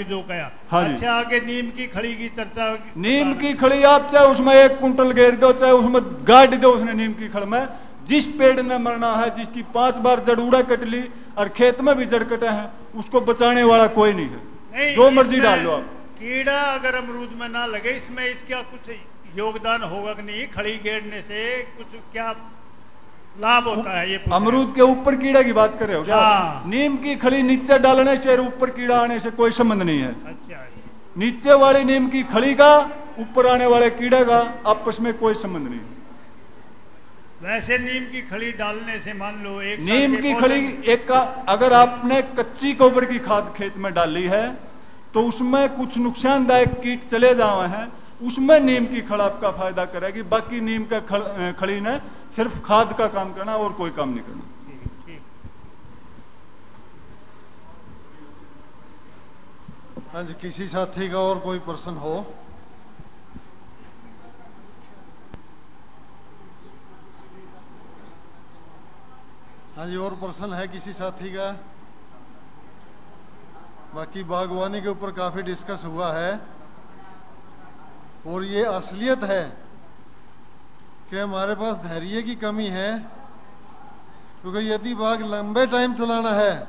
आपकी जो कहा हाँ जी। अच्छा आगे नीम की खड़ी की चर्चा नीम की खड़ी आप चाहे उसमें एक कुंटल घेर दो चाहे उसमें गाड़ दो उसने नीम की खड़ में। जिस पेड़ ने मरना है जिसकी पाँच बार जड़ूड़ा कट ली और खेत में भी जड़ कटे हैं उसको बचाने वाला कोई नहीं है। नहीं जो मर्ज़ी डाल लो आप। कीड़ा अगर अमरूद में ना लगे इसमें इसका कुछ योगदान होगा कि नहीं? खड़ी घेरने से कुछ क्या लाभ होता है ये। अमरूद के ऊपर कीड़ा की बात कर रहे हो क्या? हाँ। नीम की खड़ी नीचे डालने से ऊपर कीड़ा आने से कोई संबंध नहीं है। अच्छा नीचे वाली नीम की खड़ी का ऊपर आने वाले कीड़े का आपस में कोई संबंध नहीं। है वैसे नीम की खड़ी डालने से मान लो एक नीम की खड़ी एक का अगर आपने कच्ची गोबर की खाद खेत में डाली है तो उसमें कुछ नुकसानदायक कीट चले जाए हैं। उसमें नीम की खड़ आपका फ़ायदा करेगी बाकी नीम का खड़, खड़ी ने सिर्फ़ खाद का काम करना और कोई काम नहीं करना। हाँ जी किसी साथी का और कोई प्रश्न हो? हाँ जी और प्रश्न है किसी साथी का? बाकी बागवानी के ऊपर काफ़ी डिस्कस हुआ है। और ये असलियत है कि हमारे पास धैर्य की कमी है, क्योंकि यदि बाग लंबे टाइम चलाना है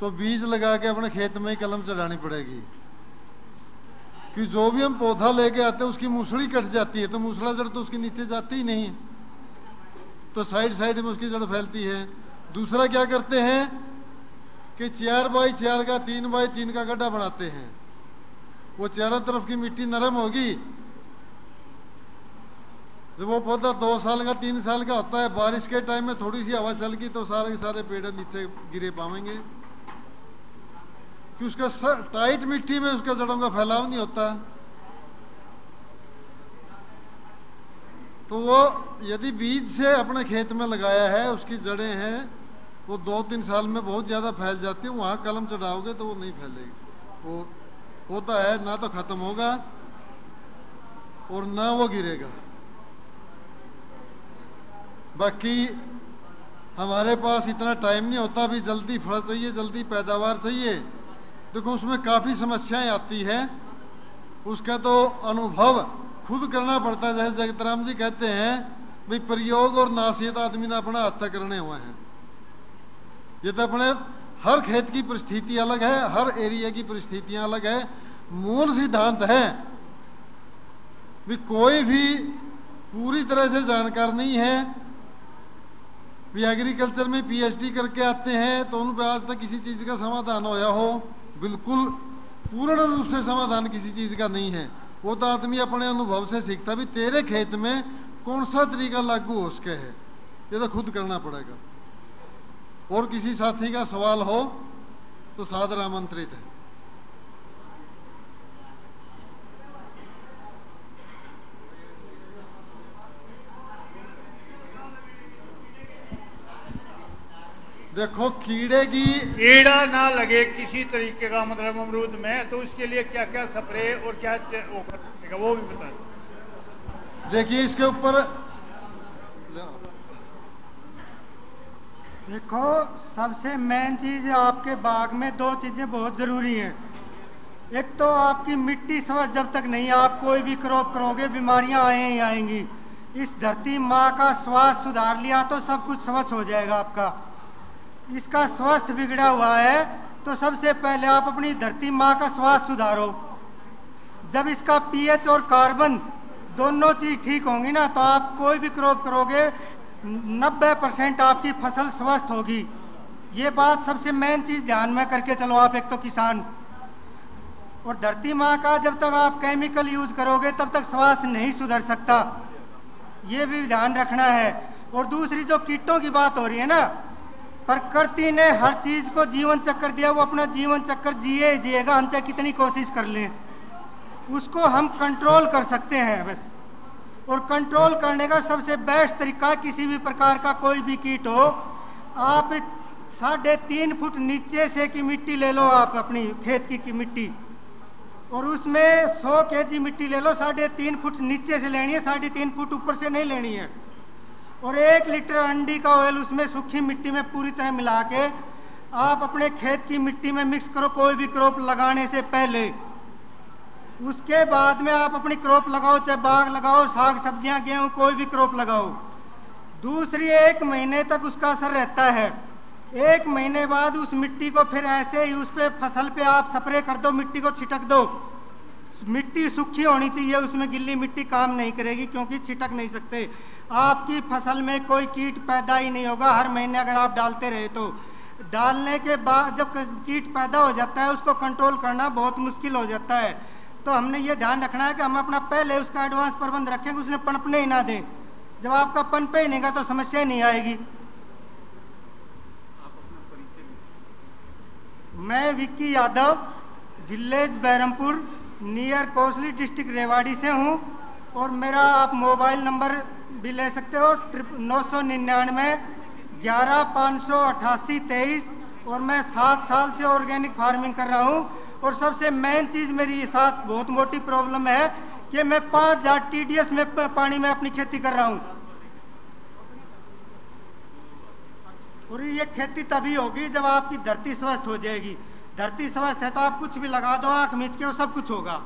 तो बीज लगा के अपने खेत में ही कलम चढ़ानी पड़ेगी। कि जो भी हम पौधा लेके आते हैं, उसकी मूसड़ी कट जाती है तो मूसड़ा जड़ तो उसके नीचे जाती ही नहीं तो साइड साइड में उसकी जड़ फैलती है। दूसरा क्या करते हैं कि चार बाई चार का तीन बाई तीन का गड्ढा बनाते हैं। वो चारों तरफ़ की मिट्टी नरम होगी। जब वो पौधा दो साल का तीन साल का होता है। बारिश के टाइम में थोड़ी सी हवा चल गई तो सारे के सारे पेड़ नीचे गिरे पाएँगे कि उसका सर, टाइट मिट्टी में उसका जड़ों का फैलाव नहीं होता। तो वो यदि बीज से अपने खेत में लगाया है उसकी जड़ें हैं वो दो तीन साल में बहुत ज़्यादा फैल जाती है वहाँ कलम चढ़ाओगे तो वो नहीं फैलेगी। वो होता है, ना तो ख़त्म होगा और ना वो गिरेगा। बाकी हमारे पास इतना टाइम नहीं होता, अभी जल्दी फल चाहिए, जल्दी पैदावार चाहिए। देखो, उसमें काफ़ी समस्याएँ आती है। उसका तो अनुभव खुद करना पड़ता है। जैसे जगतराम जी कहते हैं, भाई प्रयोग और नासियत आदमी ने अपना हत्या करने हुए हैं। ये तो अपने हर खेत की परिस्थिति अलग है, हर एरिया की परिस्थितियाँ अलग है, मूल सिद्धांत है। भी कोई भी पूरी तरह से जानकार नहीं है। भी एग्रीकल्चर में पीएचडी करके आते हैं तो उन पे आज तक किसी चीज़ का समाधान होया हो, बिल्कुल पूर्ण रूप से समाधान किसी चीज़ का नहीं है। वो तो आदमी अपने अनुभव से सीखता भी तेरे खेत में कौन सा तरीका लागू हो सके है, ये तो खुद करना पड़ेगा। और किसी साथी का सवाल हो तो सादर आमंत्रित है। देखो कीड़े की कीड़ा ना लगे किसी तरीके का मतलब अमरूद में तो उसके लिए क्या क्या स्प्रे और क्या वो वो भी बता देखिए इसके ऊपर देखो, सबसे मेन चीज़ आपके बाग में दो चीज़ें बहुत ज़रूरी हैं। एक तो आपकी मिट्टी समझ जब तक नहीं, आप कोई भी क्रॉप करोगे, बीमारियाँ आए ही आएँगी। इस धरती माँ का स्वास्थ्य सुधार लिया तो सब कुछ समझ हो जाएगा आपका। इसका स्वास्थ्य बिगड़ा हुआ है तो सबसे पहले आप अपनी धरती माँ का स्वास्थ्य सुधारो। जब इसका पीएच और कार्बन दोनों चीज़ ठीक होंगी ना तो आप कोई भी क्रॉप करोगे नब्बे परसेंट आपकी फ़सल स्वस्थ होगी। ये बात सबसे मेन चीज़ ध्यान में करके चलो आप एक तो किसान। और धरती माँ का जब तक आप केमिकल यूज़ करोगे, तब तक स्वास्थ्य नहीं सुधर सकता। ये भी ध्यान रखना है। और दूसरी जो कीटों की बात हो रही है ना, प्रकृति ने हर चीज़ को जीवन चक्कर दिया, वो अपना जीवन चक्कर जिए जिएगा, हम चाहे कितनी कोशिश कर लें। उसको हम कंट्रोल कर सकते हैं, बस। और कंट्रोल करने का सबसे बेस्ट तरीका किसी भी प्रकार का कोई भी कीट हो आप साढ़े तीन फुट नीचे से की मिट्टी ले लो आप अपनी खेत की, की मिट्टी। और उसमें सौ के जी मिट्टी ले लो साढ़े तीन फुट नीचे से लेनी है साढ़े तीन फुट ऊपर से नहीं लेनी है। और एक लीटर अंडी का ऑयल उसमें सूखी मिट्टी में पूरी तरह मिला के आप अपने खेत की मिट्टी में मिक्स करो कोई भी क्रॉप लगाने से पहले। उसके बाद में आप अपनी क्रॉप लगाओ, चाहे बाग लगाओ, साग, सब्ज़ियाँ, गेहूँ, कोई भी क्रॉप लगाओ। दूसरी एक महीने तक उसका असर रहता है। एक महीने बाद उस मिट्टी को फिर ऐसे ही उस पर फ़सल पे आप स्प्रे कर दो, मिट्टी को छिटक दो। मिट्टी सूखी होनी चाहिए, उसमें गिल्ली मिट्टी काम नहीं करेगी, क्योंकि छिटक नहीं सकते। आपकी फ़सल में कोई कीट पैदा ही नहीं होगा, हर महीने अगर आप डालते रहे तो। डालने के बाद जब कीट पैदा हो जाता है, उसको कंट्रोल करना बहुत मुश्किल हो जाता है। तो हमने ये ध्यान रखना है कि हम अपना पहले उसका एडवांस प्रबंध रखें कि उसने पनपने ही ना दें। जब आपका पनपे ही नहीं तो समस्या नहीं आएगी। मैं Vicky Yadav, village Bairampur, near Kosli district Rewari से हूँ और मेरा आप मोबाइल नंबर भी ले सकते हो, ट्रिप नौ सौ निन्यानवे, ग्यारह पाँच सौ अट्ठासी तेईस और मैं सात साल से ऑर्गेनिक फ़ार्मिंग कर रहा हूँ। और सबसे मेन चीज़ मेरी साथ बहुत मोटी प्रॉब्लम है कि मैं पाँच हज़ार टीडीएस में पानी में अपनी खेती कर रहा हूँ। और ये खेती तभी होगी जब आपकी धरती स्वस्थ हो जाएगी। धरती स्वस्थ है तो आप कुछ भी लगा दो, आँख मींच के वो सब कुछ होगा।